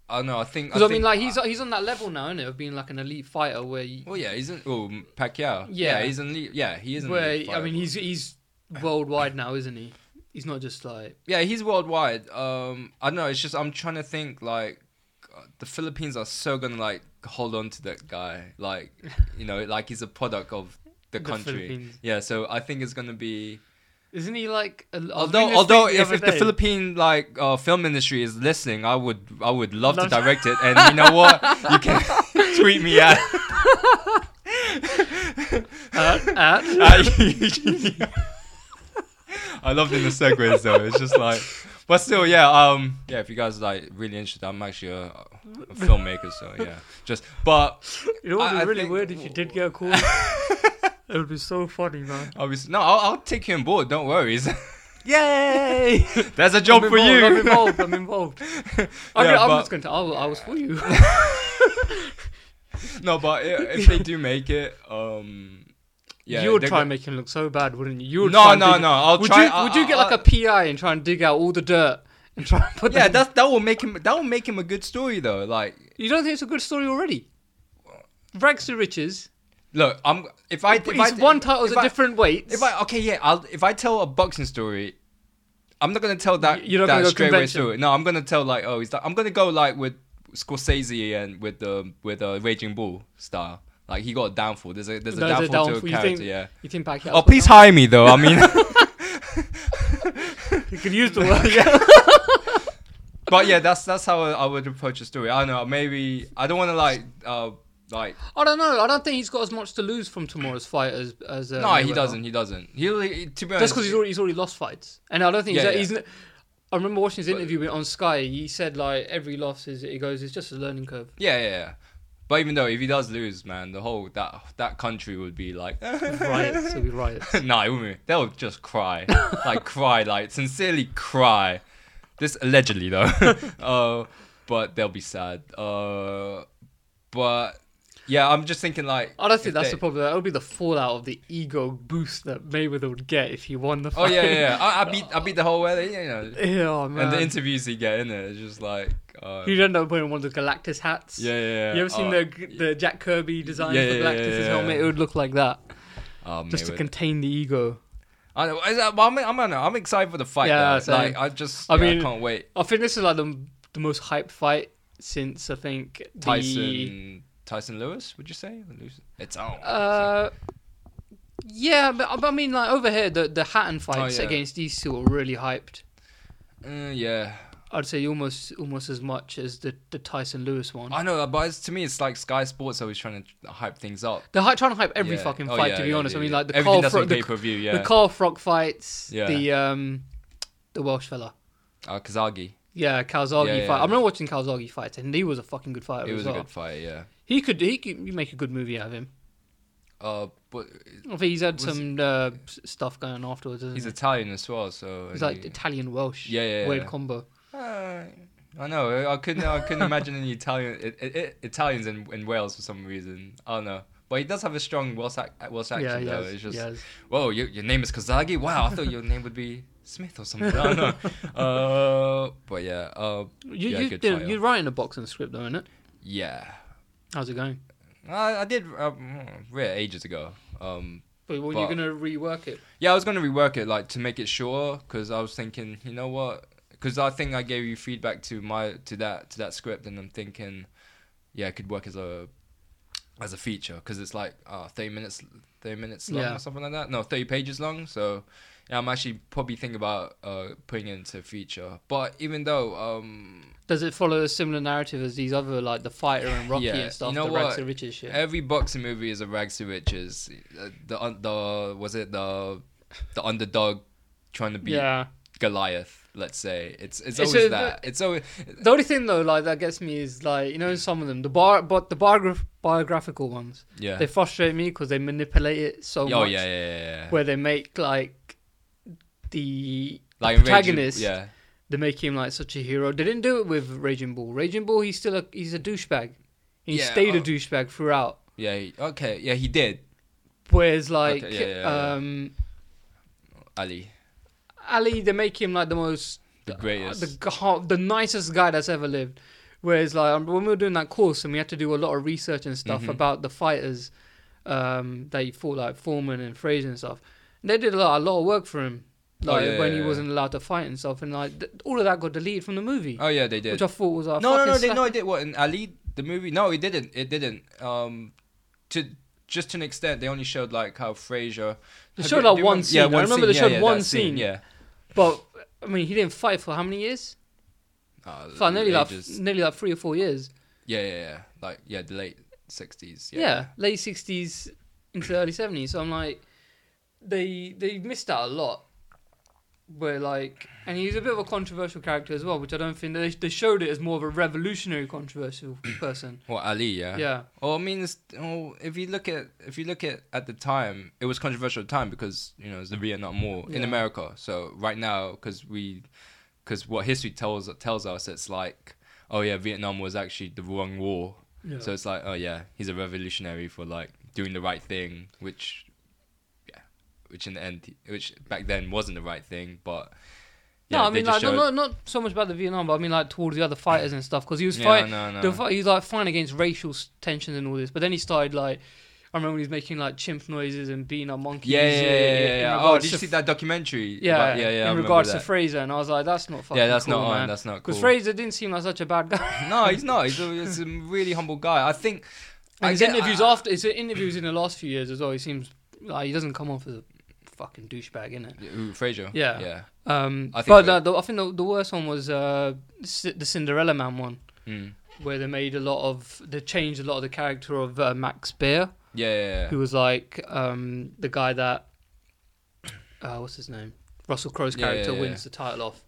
I don't know. I think. Because I, think- mean, like he's he's on that level now, isn't it, of being like an elite fighter, where you, Well, yeah, he's in. Oh, Pacquiao. Yeah. yeah he's in. le- Yeah, he is. An where elite I mean, he's he's worldwide now, isn't he? He's not just like Yeah, he's worldwide. Um, I don't know. It's just I'm trying to think like the Philippines are so gonna like hold on to that guy, like you know, like he's a product of the, The country. Yeah, so I think it's gonna be. Isn't he like? a- Although, although the if, if the. Philippine like uh, film industry is listening, I would I would love to direct it. And you know what? You can tweet me at. at, at I loved in the segues though. It's just like, but still, yeah, um, yeah. If you guys like really interested, I'm actually a, a filmmaker, so yeah. Just, but it would I- I be really think- weird if you did get a call. it would be so funny, man. obviously, no, I'll, I'll take you on board. Don't worry. Yay! There's a job I'm for involved, I'm involved. I'm involved. I Yeah, mean, I'm but- just going to. I was, I was for you. no, but if they do make it, um, yeah, you would try and make him look so bad, wouldn't you? you would No, no, dig- no. I'll Would try. you? I- would you get like I- a PI and try and dig out all the dirt and try and put? Yeah, that that will make him. That will make him a good story though. Like, You don't think it's a good story already? Rags to riches. Look, I'm if I if I, one title's if a I- different weight. If I okay, yeah, I'll if I tell a boxing story, I'm not gonna tell that You're not that gonna go straight away convention. story. No, I'm gonna tell like oh he's like, I'm gonna go like with Scorsese and with the with the Raging Bull style. Like he got a downfall. There's a there's a There's a downfall, to downfall. a You character. think- yeah. you think Pacquiao? Oh, please hire me though. I mean, You could use the word. Yeah. but yeah, that's that's how I, I would approach a story. I don't know. Maybe I don't want to like uh like I don't know. I don't think he's got as much to lose from tomorrow's fight as as. Uh, no, he doesn't. He doesn't. He, to be honest, Just because he's already he's already lost fights, and I don't think Yeah, he's, yeah. he's. I remember watching his interview with- on Sky. He said like every loss is he goes it's just a learning curve. Yeah, yeah, yeah. But even though if he does lose, man, the whole that that country would be like riots. It'll be riots. no, it wouldn't. be. They'll just cry, like cry, like sincerely cry. This allegedly though, uh, but they'll be sad. Uh, but yeah, I'm just thinking like. I don't think that's they- the problem. That would be the fallout of the ego boost that Mayweather would get if he won the Oh fight. yeah, yeah. yeah. I, I beat I beat the whole way, you know. yeah, oh, man. And the interviews he get in it, it's just like. Uh, He'd end up wearing one of the Galactus hats. yeah, yeah, yeah. You ever seen oh, the the Jack Kirby design Yeah, for Galactus' helmet? It would look like that, Oh, just to contain the ego. I know. is that- well, I'm, I'm, I'm excited for the fight. Yeah, though. like I just, I yeah, I mean- can't wait. I think this is like the the most hyped fight since I think the Tyson, Tyson Lewis, would you say? It's all. Uh, yeah, but, but I mean, like over here, the the Hatton fights Oh, yeah. against these two are really hyped. Uh, yeah, I'd say almost almost as much as the the Tyson Lewis one. I know, but it's, to me, it's like Sky Sports always trying to hype things up. They're hy- trying to hype every Yeah. fucking Oh, fight. yeah, to be yeah, honest, I mean, like the everything Carl, Fro- the, pay per view. Yeah, the Carl Froch fights, the um, the Welsh fella. uh, Calzaghe. Yeah, yeah, fight. I remember watching Calzaghe fights, and he was a fucking good fighter It as was a good fight. Yeah. He could he could make a good movie out of him. Uh, but I think he's had some uh, stuff going afterwards. Isn't he's he? Italian as well, so he's like he- Italian Welsh. Yeah, yeah, Weird yeah. combo. Uh, I know. I couldn't. I couldn't imagine any Italian I, I, Italians in, in Wales for some reason. I don't know. But he does have a strong Welsh, ac- Welsh accent yeah, he though. has, It's just, whoa, your, your name is Calzaghe? Wow, I thought your name would be Smith or something. I don't know. Uh, but yeah, uh, you, yeah you, you're writing a boxing script though, isn't it? yeah. How's it going? I, I did um, it ages ago. Um, But But- you're gonna rework it? yeah, I was gonna rework it like to make it sure because I was thinking, you know what? Because I think I gave you feedback to my to that to that script, and I'm thinking, yeah, it could work as a as a feature because it's like uh, 30 minutes 30 minutes long Yeah. or something like that. No, 30 pages long. So yeah, I'm actually probably thinking about uh, putting it into a feature. But even though um, Does it follow a similar narrative as these other like the fighter and Rocky Yeah, and stuff? you know the rags to riches shit. Every boxing movie is a rags to riches. Uh, The the was it the the underdog trying to beat yeah. Goliath. Let's say it's it's It's always a- that. It's always The only thing though, like that gets me is like you know in some of them the bar, but the biograph- biographical ones yeah. they frustrate me because they manipulate it so oh much. yeah, yeah, yeah, yeah. Where they make like the like in Raging- protagonist- Yeah, they make him like such a hero. They didn't do it with Raging Bull. Raging Bull, he's still a he's a douchebag. He Yeah, stayed a oh. douchebag throughout. yeah. he- Okay, yeah, he did. Whereas like Okay, yeah, yeah, um Ali, Ali, they make him like the most the greatest. the the nicest guy that's ever lived. Whereas like um, when we were doing that course and we had to do a lot of research and stuff Mhm. about the fighters um, that he fought, like Foreman and Frazier and stuff. They did a lot, a lot of work for him, Oh, like yeah, when yeah, he yeah. wasn't allowed to fight and stuff, and like th- all of that got deleted from the movie, oh yeah, they did. which I thought was like no, no, no, they no, it did. What in Ali the movie? No, it didn't. It didn't. Um, to just to an extent, they only showed like how Frazier. They showed, like, one remember- scene. I remember they showed yeah, one that scene. Yeah. But I mean, he didn't fight for how many years? Uh, For nearly like ages. nearly like three or four years. Yeah, yeah, yeah. Like yeah, the late sixties. Yeah, Yeah. late sixties into the early seventies. So I'm like, they they missed out a lot. Where like, and he's a bit of a controversial character as well, which I don't think they they showed it as more of a revolutionary controversial person. Well, Ali, yeah. Yeah, Well, I mean, it's, well, if you look at if you look at at the time, it was controversial at the time because you know it's the Vietnam War in America. So right now, because we, because what history tells tells us, it's like, oh yeah, Vietnam was actually the wrong war. yeah. So it's like, oh yeah, he's a revolutionary for like doing the right thing, which, yeah, which in the end, which back then wasn't the right thing, but. no, yeah, I mean like showed- not not so much about the Vietnam, but I mean like towards the other fighters and stuff because he was yeah, fighting. no, no. The fight, he was like fighting against racial tensions and all this, but then he started like. I remember when he was making like chimp noises and beating up monkeys. yeah, yeah, yeah, yeah, yeah. Oh, did you see that documentary? Yeah, about- yeah, yeah. In remember regards to Frazier, and I was like, that's not fucking yeah, that's cool, not man. on. That's not Because. Frazier didn't seem like such a bad guy. no, he's not. He's a, he's a really humble guy. I think. And I his get- interviews I- after his interviews in the last few years as well, he seems like he doesn't come off as a fucking douchebag, innit? Who, Frazier? Yeah. Yeah. Um, I think but that- uh, the, I think the, the worst one was uh, C- the Cinderella Man one, Mm. where they made a lot of they changed a lot of the character of uh, Max Baer, Yeah, yeah, yeah. who was like um, the guy that uh, what's his name Russell Crowe's Yeah, yeah, character yeah. wins the title off.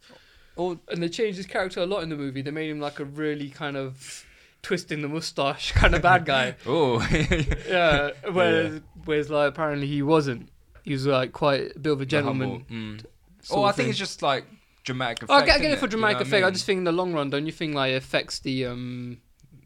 Oh, and they changed his character a lot in the movie. They made him like a really kind of twisting the mustache kind of bad guy. Oh, Yeah, whereas whereas like apparently he wasn't. He was like quite a bit of a gentleman. Mm. Oh, I think it's just like dramatic effect. Oh, I get, I get it for You dramatic know effect. I, mean? just think in the long run, don't you think like it affects the um,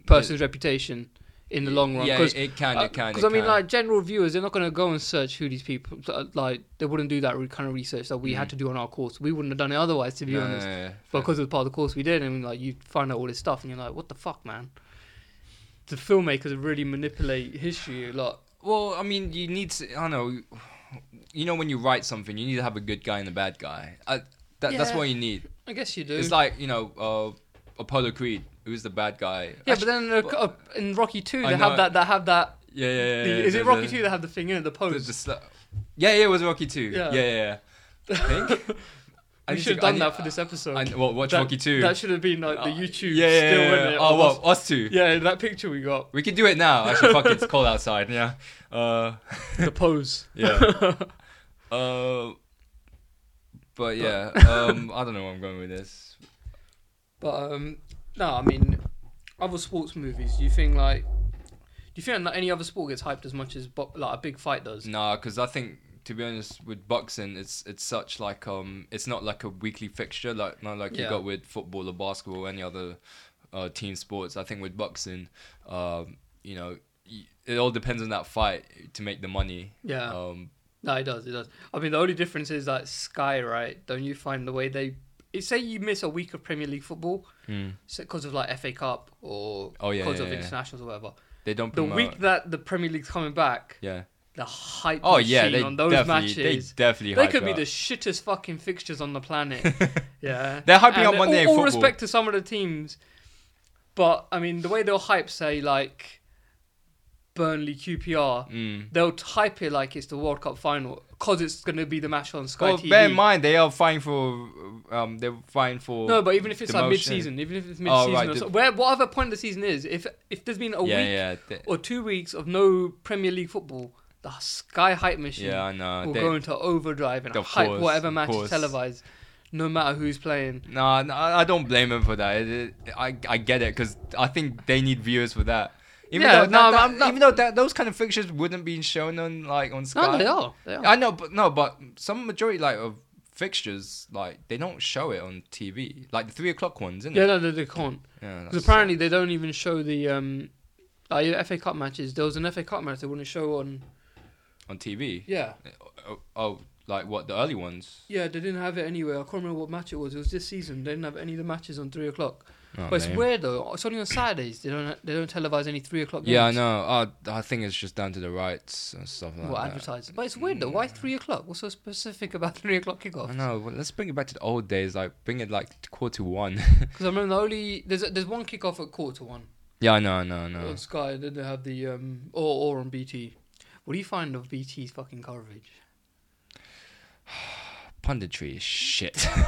person's reputation in the long run? Yeah, Because it, it can, it can. because it I mean, can. like general viewers, they're not going to go and search who these people uh, like. They wouldn't do that kind of research that we had Mm. to do on our course. We wouldn't have done it otherwise, to be No, honest. no, no. But because it was part of the course we did, and like you find out all this stuff, and you're like, what the fuck, man? The filmmakers really manipulate history a lot. Well, I mean, you need to. I don't know. You know, when you write something, you need to have a good guy and a bad guy. I, that, That's what you need. I guess you do. It's like you know, uh, Apollo Creed, who's the bad guy. yeah, Actually, but then uh, uh, in Rocky Two, they have that. They have that. yeah, yeah, yeah. the- yeah, is the- it Rocky the- Two that have the thing in it, the the- pose? the sl- yeah, yeah, it was Rocky Two. Yeah. Yeah, yeah, yeah. I think. I we should have done that for this episode. I, well, watch that, Rocky Two. That should have been like the Uh, YouTube Yeah, yeah, still, yeah. wouldn't yeah. it? Oh, well, us- two. Yeah, that picture we got. We can do it now. Actually, fuck it, it's cold outside. Yeah. Uh, The pose. yeah. uh, but yeah, um, I don't know where I'm going with this. But um, no, I mean, other sports movies. Do you think like, do you think that any other sport gets hyped as much as bo- like a big fight does? Nah, because I think to be honest, with boxing, it's it's such like um, it's not like a weekly fixture like not like you Yeah. got with football or basketball or any other uh, team sports. I think with boxing, um, you know, it all depends on that fight to make the money. Yeah, Um, no, it does. It does. I mean, the only difference is that Sky, right? Don't you find the way they? Say you miss a week of Premier League football mm. because of like FA Cup or Oh, yeah, because yeah, of internationals or whatever. they don't The promote. week that the Premier League's coming back, yeah. The hype Oh yeah, they on those definitely, they matches. definitely. They could it be the shittest fucking fixtures on the planet. yeah, They're hyping And up Monday all, Night all respect to some of the teams, but I mean the way they'll hype, say like Burnley QPR, Mm. they'll hype it like it's the World Cup final because it's going to be the match on Sky Well, TV. bear in mind they are fighting for um, they're fighting for no, but even if it's like mid-season, even if it's Oh, mid-season, right, or the- so, where whatever point of the season is, if if there's been a yeah, week yeah, they- or two weeks of no Premier League football, the Sky hype machine yeah. I know. will They- go into overdrive and hype course, whatever match is televised, no matter who's playing. No, no, I don't blame them for that. It, it, I I get it because I think they need viewers for that. Even Yeah, though no, that, that- not- even though that those kind of fixtures wouldn't be shown on like on Sky. No, they are. They are. I know, but no, but some majority like of fixtures like they don't show it on TV, like the three o'clock ones, isn't yeah, it? no, they, they can't. Yeah, Because apparently they don't even show the um, like FA Cup matches. There was an FA Cup match they wouldn't show on. On TV. Yeah, Oh, oh, like what the early ones? yeah, they didn't have it anywhere. I can't remember what match it was. It was this season. They didn't have any of the matches on three o'clock. Oh, but it's weird though. It's only on Saturdays. They don't they don't televise any three o'clock. Yeah, I know. Uh, I think it's just down to the rights and stuff like What that. advertising? But it's weird though. Why three o'clock? What's so specific about three o'clock kickoff? I know. Well, let's bring it back to the old days. Like bring it like quarter to one. Because I remember the only there's there's one kickoff at quarter to one yeah, I know. I know. I know. on Sky. Then they have the um or or on BT. What do you find of BT's fucking coverage? Punditry is shit.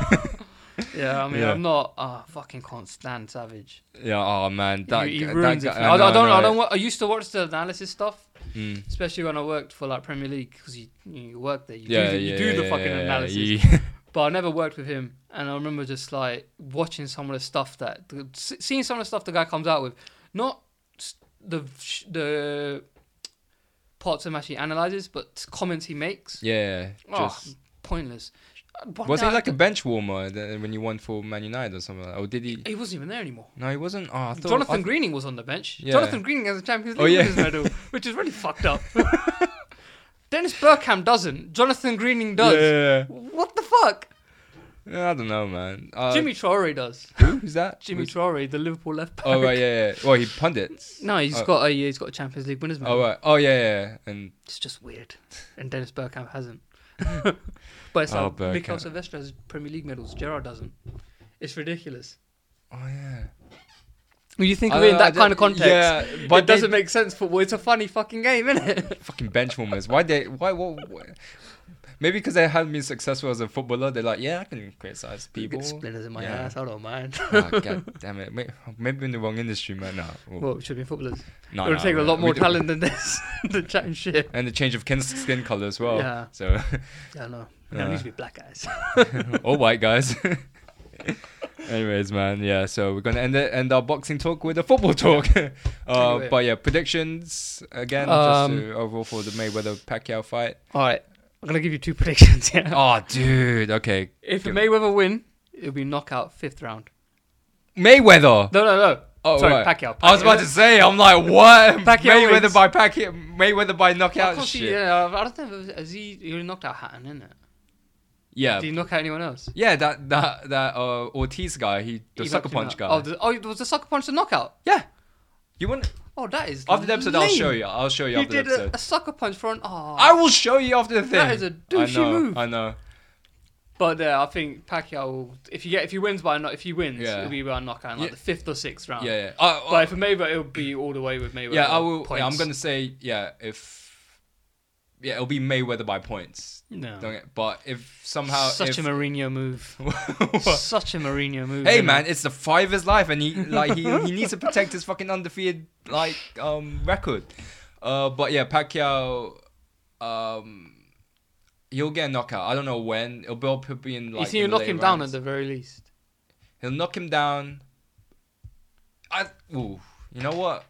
Yeah, I mean Yeah. I'm not. Ah, fucking can't stand Savage. yeah. Oh man, that, he, he ruins guy- it. I I, I don't. know. I don't. I used to watch the analysis stuff, Mm. especially when I worked for like Premier League because you you work there. You Yeah, do the, you yeah, do the yeah, fucking yeah, analysis. But I never worked with him, and I remember just like watching some of the stuff that seeing some of the stuff the guy comes out with, not the the parts of match he analyzes, but comments he makes. yeah. Oh, Just pointless. But was he like a bench warmer when you won for Man United or something? Like that? Or did he? He wasn't even there anymore. No, he wasn't. Oh, I thought. Jonathan I, Greening was on the bench. Yeah. Jonathan Greening has a Champions Oh, League yeah. medal, which is really fucked up. Dennis Bergkamp doesn't. Jonathan Greening does. Yeah. What the fuck? Yeah, I don't know, man. Uh, Djimi Traore does. who? Who's that? Djimi Who's- Traore, the Liverpool left back. Oh right, yeah, yeah. Well, he pundits. No, he's Oh. got a he's got a Champions League winners medal. Oh right. Oh yeah, yeah. And It's just weird, and Dennis Bergkamp hasn't. but it's Oh, like Mikel Bergkamp. Silvestre has Premier League medals. Gerrard doesn't. It's ridiculous. oh yeah. When you think of it in that kind of context, Yeah, but it doesn't make sense. Football. It's a funny fucking game, isn't it? fucking bench warmers. Why they? Why? What? Maybe because they haven't been successful as a footballer. They're like, yeah, I can criticize people. Get splinters in my Yeah. ass. I don't mind. oh, God damn it. May- Maybe in the wrong industry, man. No. Well, well, it should be footballers. no, it would no, take a lot more talent than this. than chatting shit. And the change of skin, skin color as well. Yeah. So, Yeah, no. No, it Uh. needs to be black guys. all white guys. Anyways, man, yeah. So we're gonna end it, end our boxing talk with a football talk. uh, Anyway. But yeah, predictions again, Um, just to, overall for the Mayweather Pacquiao fight. All right, I'm gonna give you two predictions. Yeah. Oh, dude. Okay, if give- Mayweather win, it'll be knockout fifth round. Mayweather. No, no, no. Oh, Sorry, right. Pacquiao. I was about to say, I'm like, what? Pacquiao Mayweather wins. by Pacquiao, Mayweather by I knockout can't see, shit. yeah, I don't think has he, he knocked out Hatton, isn't it? Yeah, Did he knock out anyone else? yeah. That that that uh, Ortiz guy, he the He sucker him punch out. guy. Oh, the, oh, it was the sucker punch the knockout. yeah. You want Oh, that is. after the episode? I'll lame. show you. I'll show you He after the did episode. a, a sucker punch for an. I will show you after the thing. That is a douchey I know, move. I know. But uh, I think Pacquiao, will, if he get if he wins by a kno- if he wins, Yeah. it'll be by a knockout in like Yeah. the fifth or sixth round. Yeah, yeah. Uh, But for Mayweather, it'll be all the way with Mayweather. yeah, I will. Yeah, I'm gonna say yeah. If yeah, it'll be Mayweather by points. No. Don't get, but if somehow Such if, a Mourinho move. Such a Mourinho move. Hey man, it? it's the his life, and he like he, he needs to protect his fucking undefeated like um record. Uh, but yeah, Pacquiao, um, he'll get a knockout. I don't know when. It'll be, in like. you he'll in knock him down at the very least. He'll knock him down. I ooh, you know what?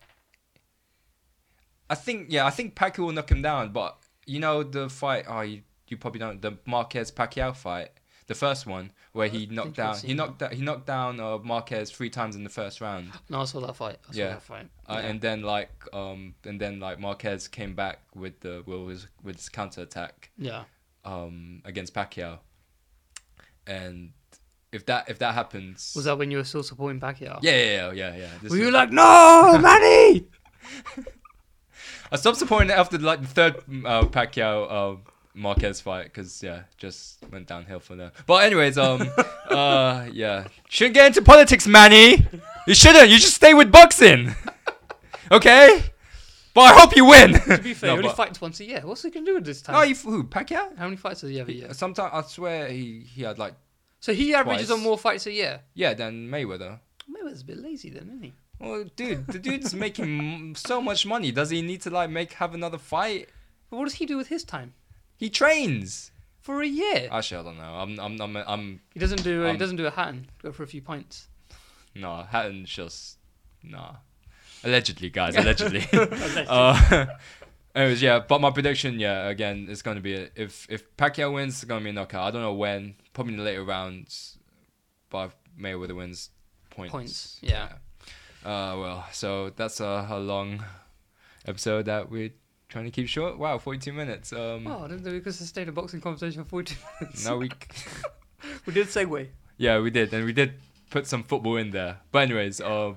I think yeah, I think Pacquiao will knock him down, but you know the fight. Oh, you, you probably don't the Marquez Pacquiao fight, the first one where he knocked down. He knocked da- he knocked down uh, Marquez three times in the first round, No, I saw that fight. I saw Yeah. that fight. uh, Yeah. and then like um and then like Marquez came back with the with his, with his counter attack yeah. um against Pacquiao, and if that if that happens, Was that when you were still supporting Pacquiao? yeah yeah yeah yeah yeah. Were you like, no, Manny? I stopped supporting it after like the third uh, Pacquiao uh, Marquez fight because yeah, just went downhill from there. But anyways, um, uh, yeah, shouldn't get into politics, Manny. You shouldn't. You should stay with boxing. okay. But I hope you win. to be fair, No, he only but- fights once a year. What's he gonna do with this time? Oh, you, who? Pacquiao? How many fights does he have a year? Sometimes I swear he he had like So he averages Twice. on more fights a year. yeah than Mayweather. Mayweather's a bit lazy then, isn't he? Well, dude, the dude's making so much money. Does he need to like make have another fight? But what does he do with his time? He trains. For a year. Actually, I don't know. I'm I'm I'm, I'm he doesn't do. He um, doesn't do a Hatton. Go for a few pints. No, Hatton's just nah. Allegedly, guys, allegedly. uh, anyways, yeah, but my prediction, yeah, again, it's gonna be a, if if Pacquiao wins, it's gonna be a knockout. I don't know when, probably in the later rounds, but Mayweather wins points. Points, yeah. Uh, well, so that's a, a long episode that we're trying to keep short. Wow, forty-two minutes. Um, Oh, I didn't know we could sustain a boxing conversation for 42 minutes. now we, we did segue. yeah, we did, and we did put some football in there. But anyways, uh,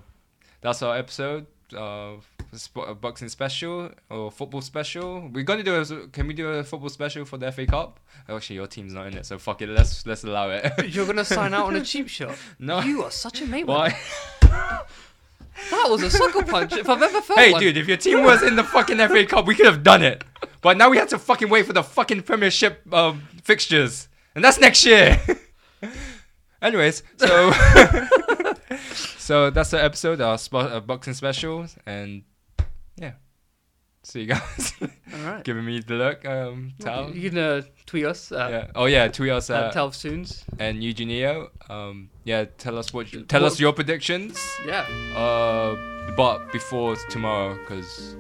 that's our episode of sp- uh, boxing special or football special. We're gonna do a. Can we do a football special for the FA Cup? Actually, your team's not in it, so fuck it. Let's let's allow it. You're gonna sign out on a cheap shot. no. You are such a Mayweather. Why? That was a sucker punch if I've ever felt Hey, one. dude, if your team was in the fucking FA Cup, we could have done it. But now we have to fucking wait for the fucking Premiership um, fixtures, and that's next year. Anyways, so so that's the episode, our spo- uh, boxing special, and see you guys. All right. Giving me the look, um, Tal. You can uh, tweet us at, Yeah. Oh yeah, tweet us at at Tal Soons. and Eugenio. Um, yeah, tell us what. You, tell What- us your predictions. Yeah. Uh, but before tomorrow, because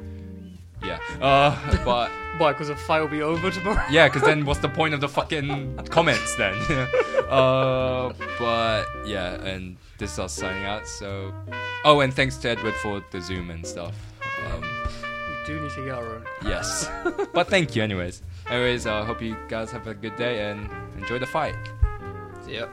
yeah. Uh, but Why? Because the fight will be over tomorrow. yeah, because then what's the point of the fucking comments then? uh, but yeah, and this is us signing out. So, oh, and thanks to Edward for the Zoom and stuff. We do need to get our own. yes, but thank you anyways. Anyways, I uh, hope you guys have a good day and enjoy the fight. See ya.